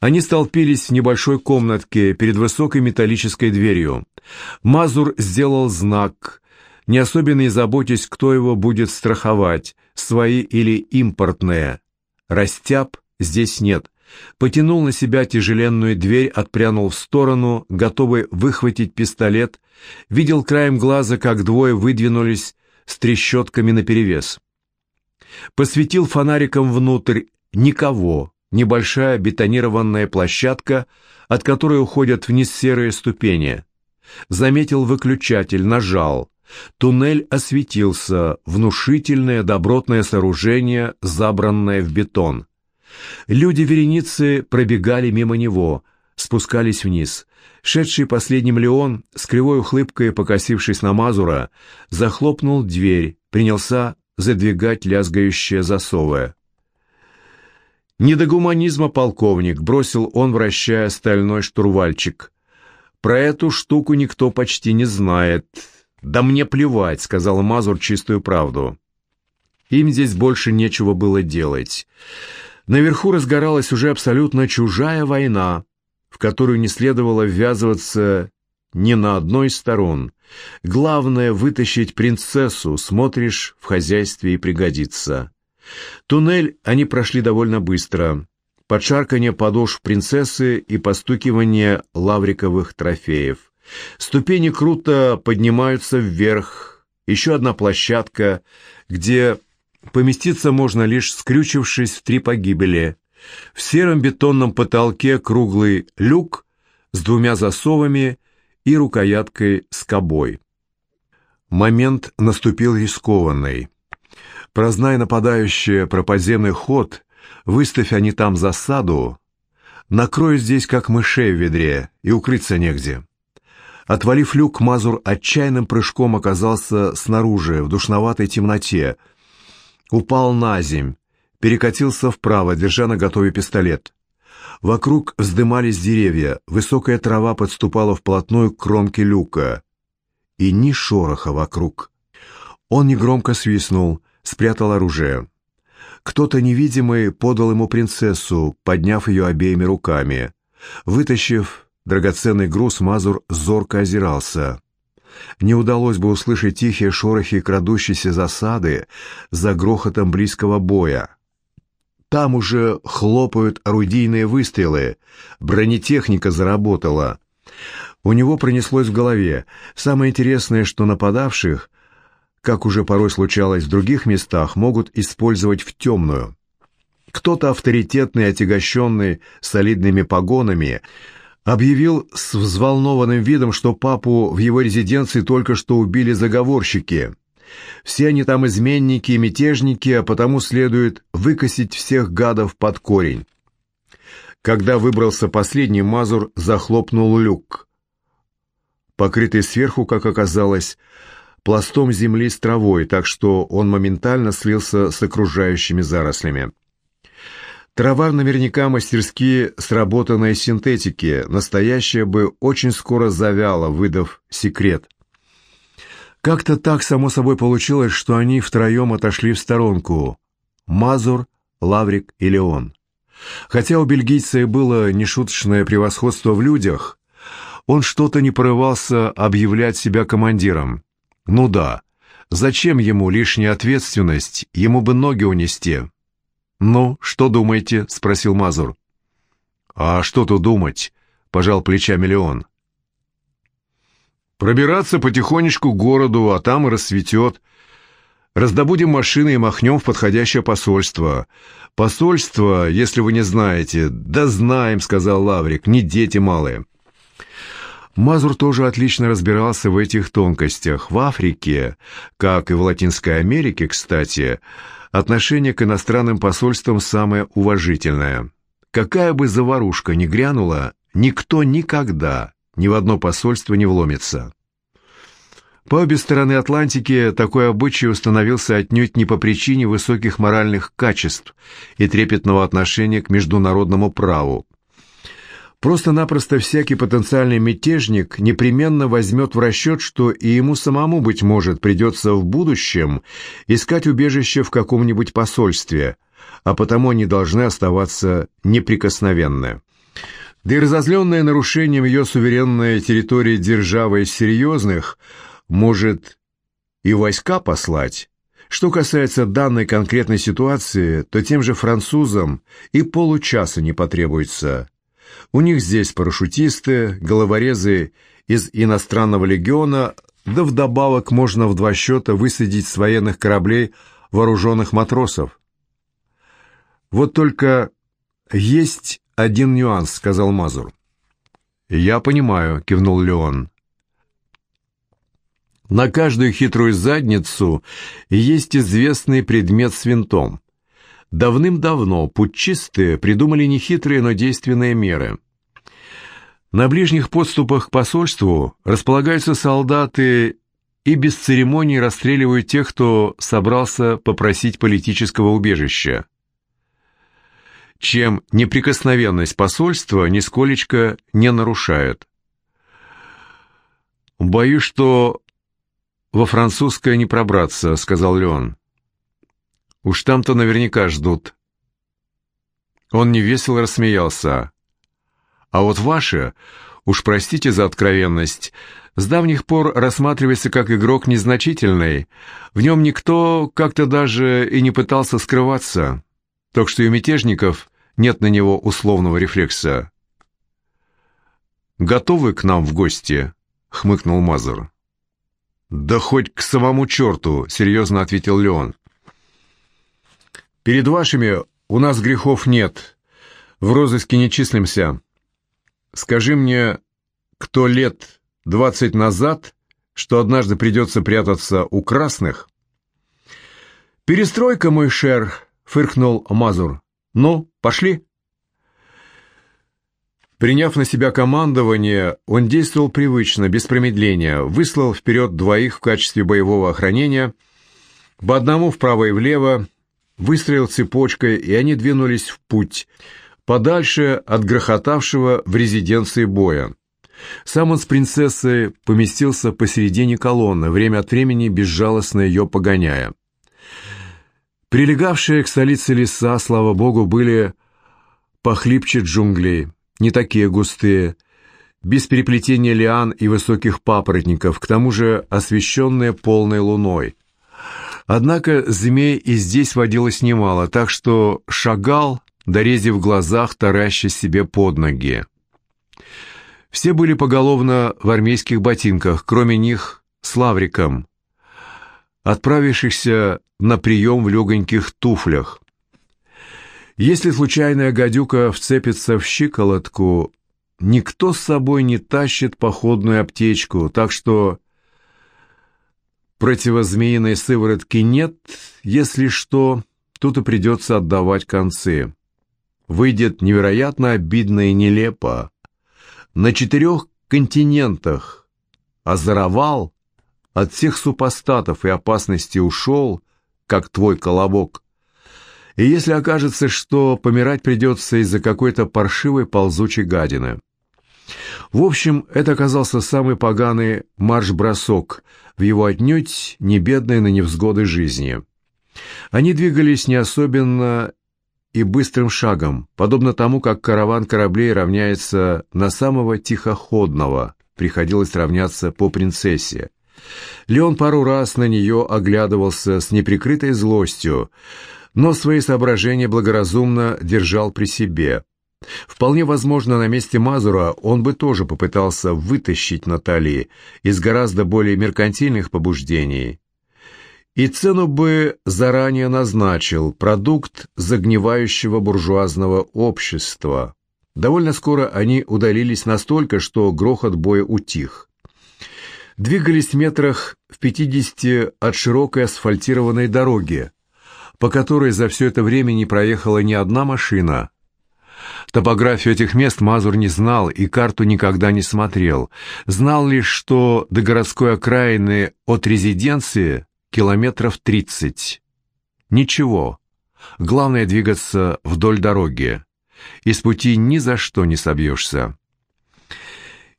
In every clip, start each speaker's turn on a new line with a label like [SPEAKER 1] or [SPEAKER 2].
[SPEAKER 1] Они столпились в небольшой комнатке перед высокой металлической дверью. Мазур сделал знак, не особенно и заботясь, кто его будет страховать, свои или импортные. Растяп здесь нет. Потянул на себя тяжеленную дверь, отпрянул в сторону, готовый выхватить пистолет, видел краем глаза, как двое выдвинулись с трещотками наперевес. Посветил фонариком внутрь, никого, небольшая бетонированная площадка, от которой уходят вниз серые ступени. Заметил выключатель, нажал. Туннель осветился, внушительное добротное сооружение, забранное в бетон. Люди вереницы пробегали мимо него, спускались вниз. Шедший последним Леон, с кривой ухлыбкой покосившись на Мазура, захлопнул дверь, принялся задвигать лязгающие засовы. «Не до гуманизма, полковник», — бросил он, вращая стальной штурвальчик. «Про эту штуку никто почти не знает». «Да мне плевать», — сказал Мазур чистую правду. Им здесь больше нечего было делать. Наверху разгоралась уже абсолютно чужая война, в которую не следовало ввязываться ни на одной из сторон. Главное — вытащить принцессу, смотришь, в хозяйстве и пригодится. Туннель они прошли довольно быстро. Под шарканье подошв принцессы и постукивание лавриковых трофеев. Ступени круто поднимаются вверх. Еще одна площадка, где поместиться можно лишь скрючившись в три погибели. В сером бетонном потолке круглый люк с двумя засовами и рукояткой скобой. Момент наступил рискованный. Прознай нападающие про подземный ход, выставь они там засаду, накроют здесь как мышей в ведре, и укрыться негде. Отвалив люк, Мазур отчаянным прыжком оказался снаружи, в душноватой темноте. Упал на земь, перекатился вправо, держа на готове пистолет. Вокруг вздымались деревья, высокая трава подступала вплотную к кромке люка. И ни шороха вокруг. Он негромко свистнул, спрятал оружие. Кто-то невидимый подал ему принцессу, подняв ее обеими руками. Вытащив драгоценный груз, Мазур зорко озирался. Не удалось бы услышать тихие шорохи крадущейся засады за грохотом близкого боя. Там уже хлопают орудийные выстрелы, бронетехника заработала. У него пронеслось в голове. Самое интересное, что нападавших как уже порой случалось в других местах, могут использовать в темную. Кто-то авторитетный, отягощенный солидными погонами, объявил с взволнованным видом, что папу в его резиденции только что убили заговорщики. Все они там изменники и мятежники, а потому следует выкосить всех гадов под корень. Когда выбрался последний, Мазур захлопнул люк. Покрытый сверху, как оказалось, пластом земли с травой, так что он моментально слился с окружающими зарослями. Трава наверняка мастерски сработанной синтетики, настоящая бы очень скоро завяла, выдав секрет. Как-то так само собой получилось, что они втроем отошли в сторонку. Мазур, Лаврик и Леон. Хотя у бельгийца и было нешуточное превосходство в людях, он что-то не порывался объявлять себя командиром. Ну да, зачем ему лишняя ответственность, ему бы ноги унести. «Ну, что думаете?» — спросил Мазур. «А что тут думать?» — пожал плечами Леон. «Пробираться потихонечку к городу, а там и рассветет. Раздобудем машины и махнем в подходящее посольство. Посольство, если вы не знаете...» «Да знаем», — сказал Лаврик, — «не дети малые». Мазур тоже отлично разбирался в этих тонкостях. В Африке, как и в Латинской Америке, кстати, отношение к иностранным посольствам самое уважительное. Какая бы заварушка ни грянула, никто никогда ни в одно посольство не вломится. По обе стороны Атлантики такой обычай установился отнюдь не по причине высоких моральных качеств и трепетного отношения к международному праву. Просто-напросто всякий потенциальный мятежник непременно возьмет в расчет, что и ему самому, быть может, придется в будущем искать убежище в каком-нибудь посольстве, а потому они должны оставаться неприкосновенны. Да и разозленная нарушением ее суверенной территории державы серьезных может и войска послать. Что касается данной конкретной ситуации, то тем же французам и получаса не потребуется. У них здесь парашютисты, головорезы из иностранного легиона, да вдобавок можно в два счета высадить с военных кораблей вооруженных матросов. Вот только есть один нюанс, сказал Мазур. Я понимаю, кивнул Леон. На каждую хитрую задницу есть известный предмет с винтом. Давным-давно путчисты придумали нехитрые, но действенные меры. На ближних подступах к посольству располагаются солдаты и без церемоний расстреливают тех, кто собрался попросить политического убежища. Чем неприкосновенность посольства нисколечко не нарушает. «Боюсь, что во французское не пробраться», — сказал Леон. «Уж там-то наверняка ждут». Он невесело рассмеялся. «А вот ваше, уж простите за откровенность, с давних пор рассматривается как игрок незначительный. В нем никто как-то даже и не пытался скрываться. Так что и мятежников нет на него условного рефлекса». «Готовы к нам в гости?» — хмыкнул Мазур. «Да хоть к самому черту», — серьезно ответил Леон. «Перед вашими у нас грехов нет. В розыске не числимся. Скажи мне, кто лет двадцать назад, что однажды придется прятаться у красных?» «Перестройка, мой шер», — фыркнул Мазур. «Ну, пошли». Приняв на себя командование, он действовал привычно, без промедления, выслал вперед двоих в качестве боевого охранения, по одному вправо и влево, выстроил цепочкой, и они двинулись в путь, подальше от грохотавшего в резиденции боя. Сам он с принцессой поместился посередине колонны, время от времени безжалостно ее погоняя. Прилегавшие к столице леса, слава богу, были похлипче джунглей, не такие густые, без переплетения лиан и высоких папоротников, к тому же освещенные полной луной. Однако змей и здесь водилось немало, так что шагал, дорезив глазах, тараща себе под ноги. Все были поголовно в армейских ботинках, кроме них с лавриком, отправившихся на прием в легоньких туфлях. Если случайная гадюка вцепится в щиколотку, никто с собой не тащит походную аптечку, так что противозмеиной сыворотки нет, если что, тут и придется отдавать концы. Выйдет невероятно обидно и нелепо. На четырех континентах озоровал, от всех супостатов и опасности ушел, как твой колобок. И если окажется, что помирать придется из-за какой-то паршивой ползучей гадины. В общем, это оказался самый поганый марш-бросок в его отнюдь не бедной на невзгоды жизни. Они двигались не особенно и быстрым шагом, подобно тому, как караван кораблей равняется на самого тихоходного, приходилось равняться по принцессе. Леон пару раз на нее оглядывался с неприкрытой злостью, но свои соображения благоразумно держал при себе. Вполне возможно, на месте Мазура он бы тоже попытался вытащить Натали из гораздо более меркантильных побуждений. И цену бы заранее назначил продукт загнивающего буржуазного общества. Довольно скоро они удалились настолько, что грохот боя утих. Двигались метрах в пятидесяти от широкой асфальтированной дороги, по которой за все это время не проехала ни одна машина. Топографию этих мест Мазур не знал и карту никогда не смотрел. Знал лишь, что до городской окраины от резиденции километров тридцать. Ничего. Главное двигаться вдоль дороги. Из пути ни за что не собьешься.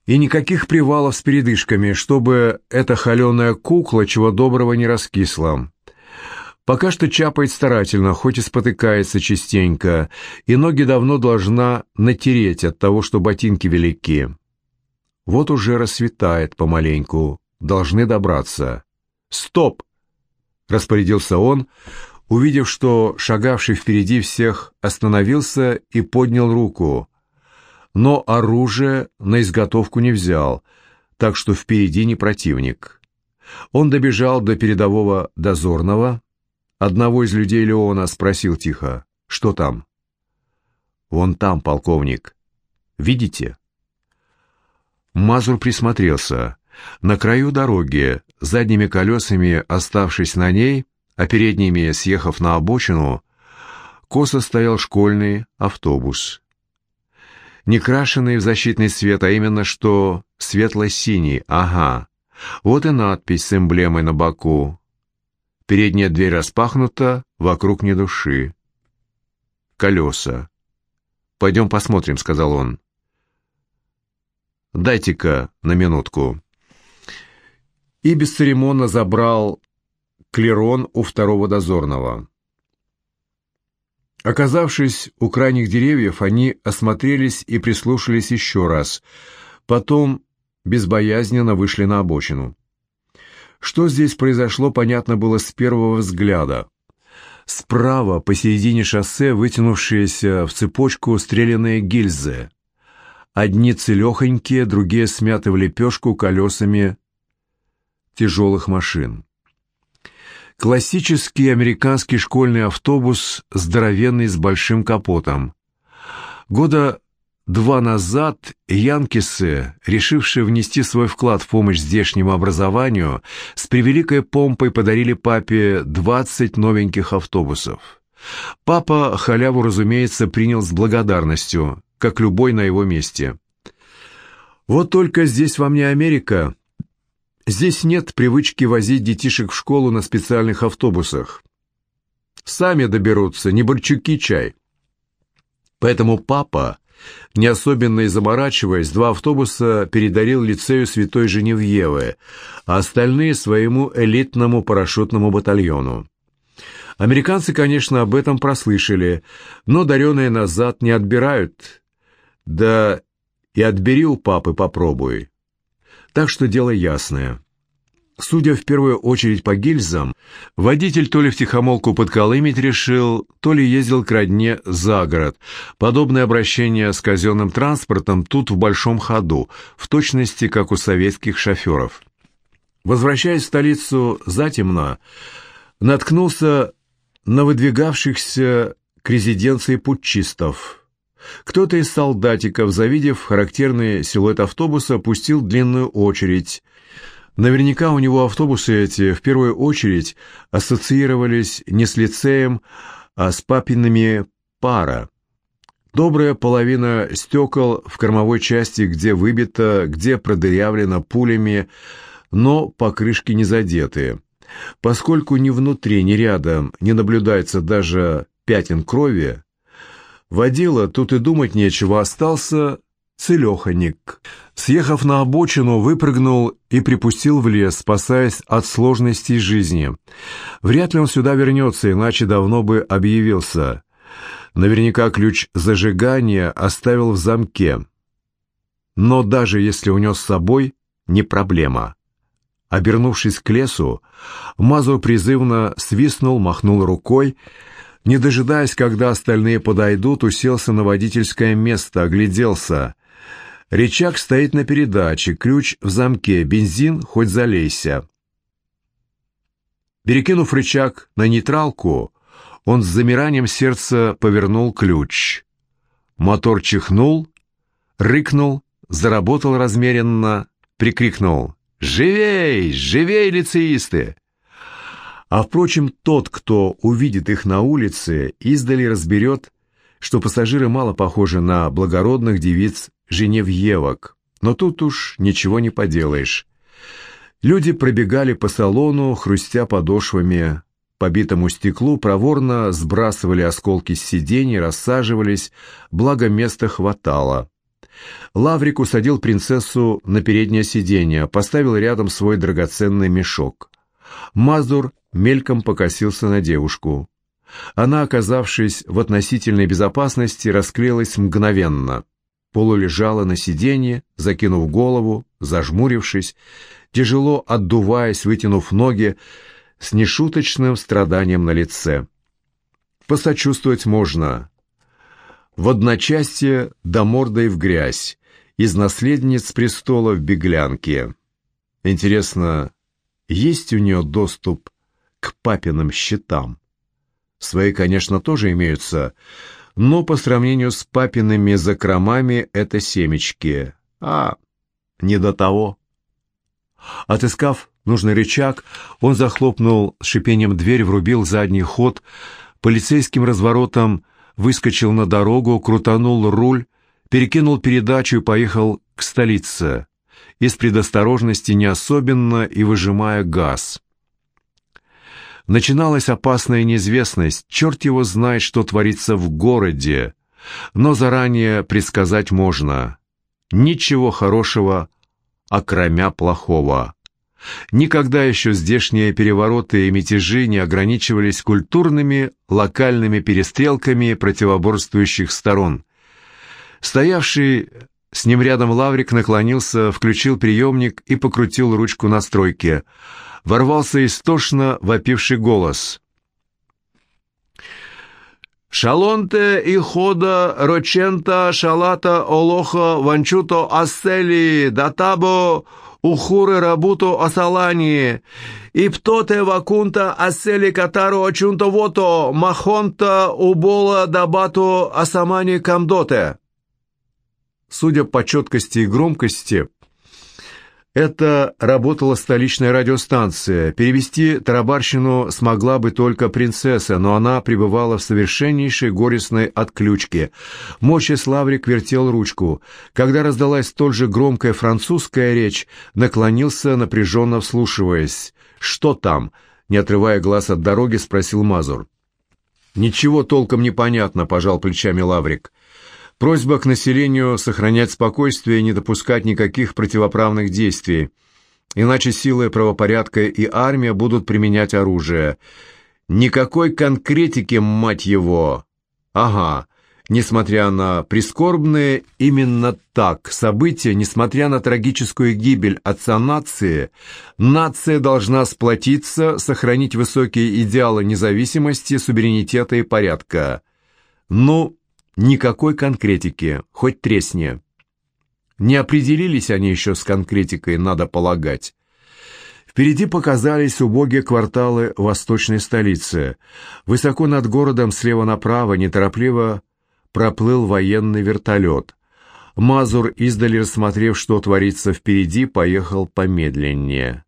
[SPEAKER 1] И никаких привалов с передышками, чтобы эта холеная кукла чего доброго не раскисла. Пока что чапает старательно, хоть и спотыкается частенько, и ноги давно должна натереть от того, что ботинки велики. Вот уже рассветает помаленьку, должны добраться. «Стоп!» — распорядился он, увидев, что шагавший впереди всех остановился и поднял руку, но оружие на изготовку не взял, так что впереди не противник. Он добежал до передового дозорного, одного из людей Леона спросил тихо, что там? «Вон там, полковник. Видите?» Мазур присмотрелся. На краю дороги, задними колесами оставшись на ней, а передними съехав на обочину, косо стоял школьный автобус. Не крашеный в защитный цвет, а именно что светло-синий, ага. Вот и надпись с эмблемой на боку. Передняя дверь распахнута, вокруг ни души. Колеса. «Пойдем посмотрим», — сказал он. «Дайте-ка на минутку». И бесцеремонно забрал клерон у второго дозорного. Оказавшись у крайних деревьев, они осмотрелись и прислушались еще раз. Потом безбоязненно вышли на обочину. Что здесь произошло, понятно было с первого взгляда. Справа, посередине шоссе, вытянувшиеся в цепочку стрелянные гильзы. Одни целехонькие, другие смяты в лепешку колесами тяжелых машин. Классический американский школьный автобус, здоровенный с большим капотом. Года два назад янкисы, решившие внести свой вклад в помощь здешнему образованию, с превеликой помпой подарили папе 20 новеньких автобусов. Папа халяву, разумеется, принял с благодарностью, как любой на его месте. Вот только здесь вам не Америка, Здесь нет привычки возить детишек в школу на специальных автобусах. Сами доберутся, не борчуки чай. Поэтому папа, не особенно и заморачиваясь, два автобуса передарил лицею Святой Женевьевы, а остальные своему элитному парашютному батальону. Американцы, конечно, об этом прослышали, но дареные назад не отбирают. Да и отбери у папы попробуй. Так что дело ясное. Судя в первую очередь по гильзам, водитель то ли втихомолку подколымить решил, то ли ездил к родне за город. Подобное обращение с казенным транспортом тут в большом ходу, в точности как у советских шоферов. Возвращаясь в столицу затемно, наткнулся на выдвигавшихся к резиденции путчистов – кто-то из солдатиков, завидев характерный силуэт автобуса, пустил длинную очередь. Наверняка у него автобусы эти в первую очередь ассоциировались не с лицеем, а с папиными пара. Добрая половина стекол в кормовой части, где выбито, где продырявлено пулями, но покрышки не задеты. Поскольку ни внутри, ни рядом не наблюдается даже пятен крови, Водила, тут и думать нечего, остался целеханик. Съехав на обочину, выпрыгнул и припустил в лес, спасаясь от сложностей жизни. Вряд ли он сюда вернется, иначе давно бы объявился. Наверняка ключ зажигания оставил в замке. Но даже если унес с собой, не проблема. Обернувшись к лесу, Мазур призывно свистнул, махнул рукой, не дожидаясь, когда остальные подойдут, уселся на водительское место, огляделся. Рычаг стоит на передаче, ключ в замке, бензин хоть залейся. Перекинув рычаг на нейтралку, он с замиранием сердца повернул ключ. Мотор чихнул, рыкнул, заработал размеренно, прикрикнул «Живей! Живей, лицеисты!» А впрочем, тот, кто увидит их на улице, издали разберет, что пассажиры мало похожи на благородных девиц женевьевок. Но тут уж ничего не поделаешь. Люди пробегали по салону, хрустя подошвами, по битому стеклу проворно сбрасывали осколки с сидений, рассаживались, благо места хватало. Лаврик усадил принцессу на переднее сиденье, поставил рядом свой драгоценный мешок. Мазур мельком покосился на девушку. Она, оказавшись в относительной безопасности, расклеилась мгновенно. Полулежала на сиденье, закинув голову, зажмурившись, тяжело отдуваясь, вытянув ноги, с нешуточным страданием на лице. Посочувствовать можно. В одночасье до мордой в грязь, из наследниц престола в беглянке. Интересно, есть у нее доступ к папиным счетам? Свои, конечно, тоже имеются, но по сравнению с папиными закромами это семечки. А, не до того. Отыскав нужный рычаг, он захлопнул с шипением дверь, врубил задний ход, полицейским разворотом выскочил на дорогу, крутанул руль, перекинул передачу и поехал к столице, из предосторожности не особенно и выжимая газ. Начиналась опасная неизвестность, черт его знает, что творится в городе, но заранее предсказать можно. Ничего хорошего, окромя плохого. Никогда еще здешние перевороты и мятежи не ограничивались культурными, локальными перестрелками противоборствующих сторон. Стоявший с ним рядом Лаврик наклонился, включил приемник и покрутил ручку настройки – ворвался истошно вопивший голос. «Шалонте и хода рочента шалата олоха ванчуто ассели датабо ухуры рабуто асалани и птоте вакунта ассели катаро очунто вото махонта убола дабато асамани камдоте». Судя по четкости и громкости, это работала столичная радиостанция. Перевести тарабарщину смогла бы только принцесса, но она пребывала в совершеннейшей горестной отключке. Мочис Лаврик вертел ручку. Когда раздалась столь же громкая французская речь, наклонился, напряженно вслушиваясь. «Что там?» — не отрывая глаз от дороги, спросил Мазур. «Ничего толком не понятно», — пожал плечами Лаврик. Просьба к населению сохранять спокойствие и не допускать никаких противоправных действий, иначе силы правопорядка и армия будут применять оружие. Никакой конкретики, мать его! Ага, несмотря на прискорбные, именно так события, несмотря на трагическую гибель отца нации, нация должна сплотиться, сохранить высокие идеалы независимости, суверенитета и порядка. Ну, Никакой конкретики, хоть тресни. Не определились они еще с конкретикой, надо полагать. Впереди показались убогие кварталы восточной столицы. Высоко над городом слева направо неторопливо проплыл военный вертолет. Мазур, издали рассмотрев, что творится впереди, поехал помедленнее.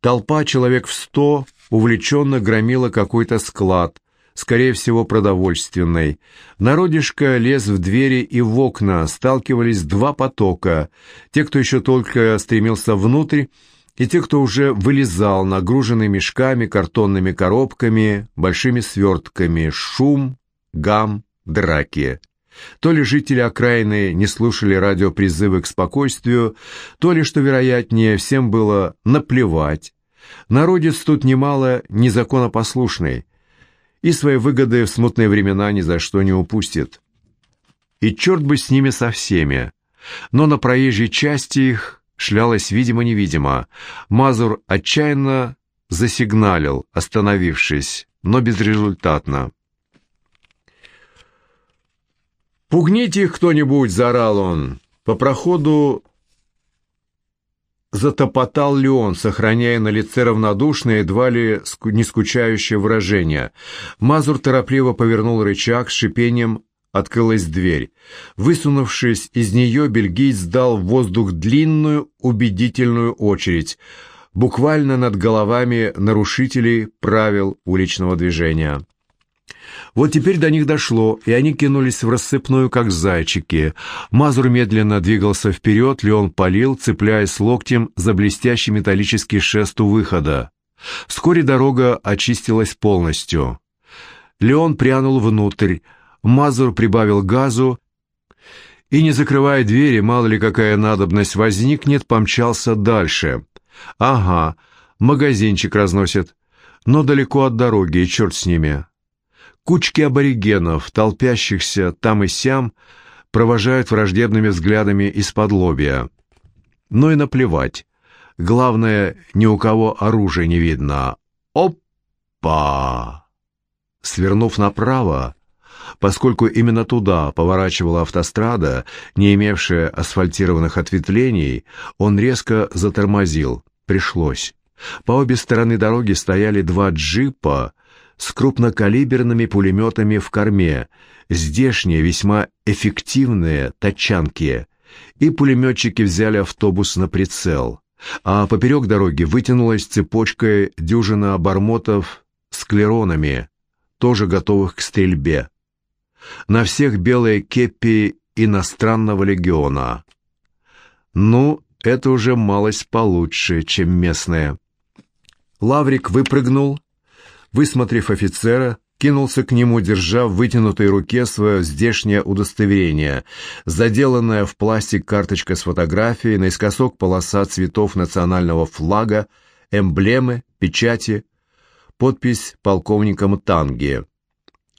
[SPEAKER 1] Толпа, человек в сто, увлеченно громила какой-то склад, скорее всего, продовольственной. Народишко лез в двери и в окна, сталкивались два потока. Те, кто еще только стремился внутрь, и те, кто уже вылезал, нагруженный мешками, картонными коробками, большими свертками, шум, гам, драки. То ли жители окраины не слушали радиопризывы к спокойствию, то ли, что вероятнее, всем было наплевать. Народец тут немало незаконопослушный, и свои выгоды в смутные времена ни за что не упустит. И черт бы с ними со всеми. Но на проезжей части их шлялось видимо-невидимо. Мазур отчаянно засигналил, остановившись, но безрезультатно. «Пугните их кто-нибудь!» — заорал он. По проходу Затопотал ли он, сохраняя на лице равнодушное, едва ли не скучающее выражение. Мазур торопливо повернул рычаг, с шипением открылась дверь. Высунувшись из нее, бельгиец дал в воздух длинную, убедительную очередь, буквально над головами нарушителей правил уличного движения. Вот теперь до них дошло, и они кинулись в рассыпную, как зайчики. Мазур медленно двигался вперед, Леон палил, цепляясь локтем за блестящий металлический шест у выхода. Вскоре дорога очистилась полностью. Леон прянул внутрь, Мазур прибавил газу, и, не закрывая двери, мало ли какая надобность возникнет, помчался дальше. «Ага, магазинчик разносит. но далеко от дороги, и черт с ними. Кучки аборигенов, толпящихся там и сям, провожают враждебными взглядами из-под лобья. Но и наплевать. Главное, ни у кого оружия не видно. Опа! Свернув направо, поскольку именно туда поворачивала автострада, не имевшая асфальтированных ответвлений, он резко затормозил. Пришлось. По обе стороны дороги стояли два джипа с крупнокалиберными пулеметами в корме, здешние весьма эффективные тачанки, и пулеметчики взяли автобус на прицел. А поперек дороги вытянулась цепочкой дюжина обормотов с клеронами, тоже готовых к стрельбе. На всех белые кепи иностранного легиона. Ну, это уже малость получше, чем местные. Лаврик выпрыгнул, высмотрев офицера, кинулся к нему, держа в вытянутой руке свое здешнее удостоверение, заделанное в пластик карточка с фотографией, наискосок полоса цветов национального флага, эмблемы, печати, подпись полковника Мтанги.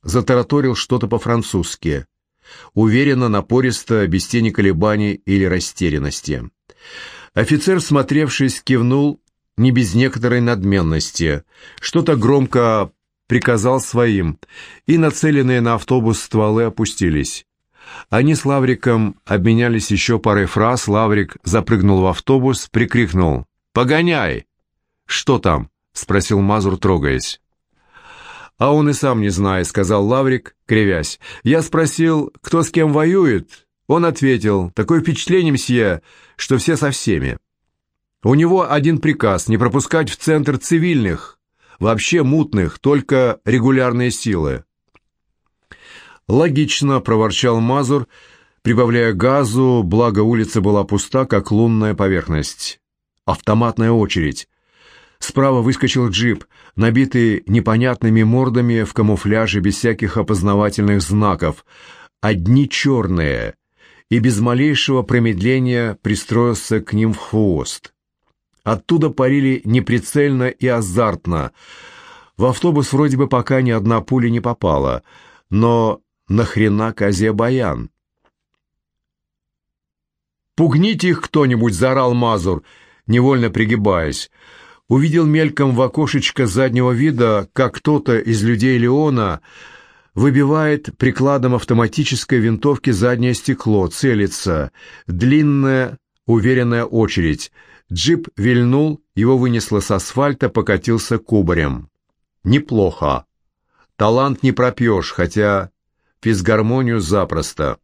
[SPEAKER 1] Затараторил что-то по-французски, уверенно, напористо, без тени колебаний или растерянности. Офицер, смотревшись, кивнул не без некоторой надменности, что-то громко приказал своим, и нацеленные на автобус стволы опустились. Они с Лавриком обменялись еще парой фраз, Лаврик запрыгнул в автобус, прикрикнул «Погоняй!» «Что там?» — спросил Мазур, трогаясь. «А он и сам не знает», — сказал Лаврик, кривясь. «Я спросил, кто с кем воюет?» Он ответил, «Такое впечатление, мсье, что все со всеми». У него один приказ – не пропускать в центр цивильных, вообще мутных, только регулярные силы. «Логично», – проворчал Мазур, прибавляя газу, благо улица была пуста, как лунная поверхность. Автоматная очередь. Справа выскочил джип, набитый непонятными мордами в камуфляже без всяких опознавательных знаков. Одни черные, и без малейшего промедления пристроился к ним в хвост. Оттуда парили неприцельно и азартно. В автобус вроде бы пока ни одна пуля не попала. Но нахрена козе баян? «Пугните их кто-нибудь!» — заорал Мазур, невольно пригибаясь. Увидел мельком в окошечко заднего вида, как кто-то из людей Леона выбивает прикладом автоматической винтовки заднее стекло, целится. Длинная, уверенная очередь — Джип вильнул, его вынесло с асфальта, покатился кубарем. Неплохо. Талант не пропьешь, хотя физгармонию запросто.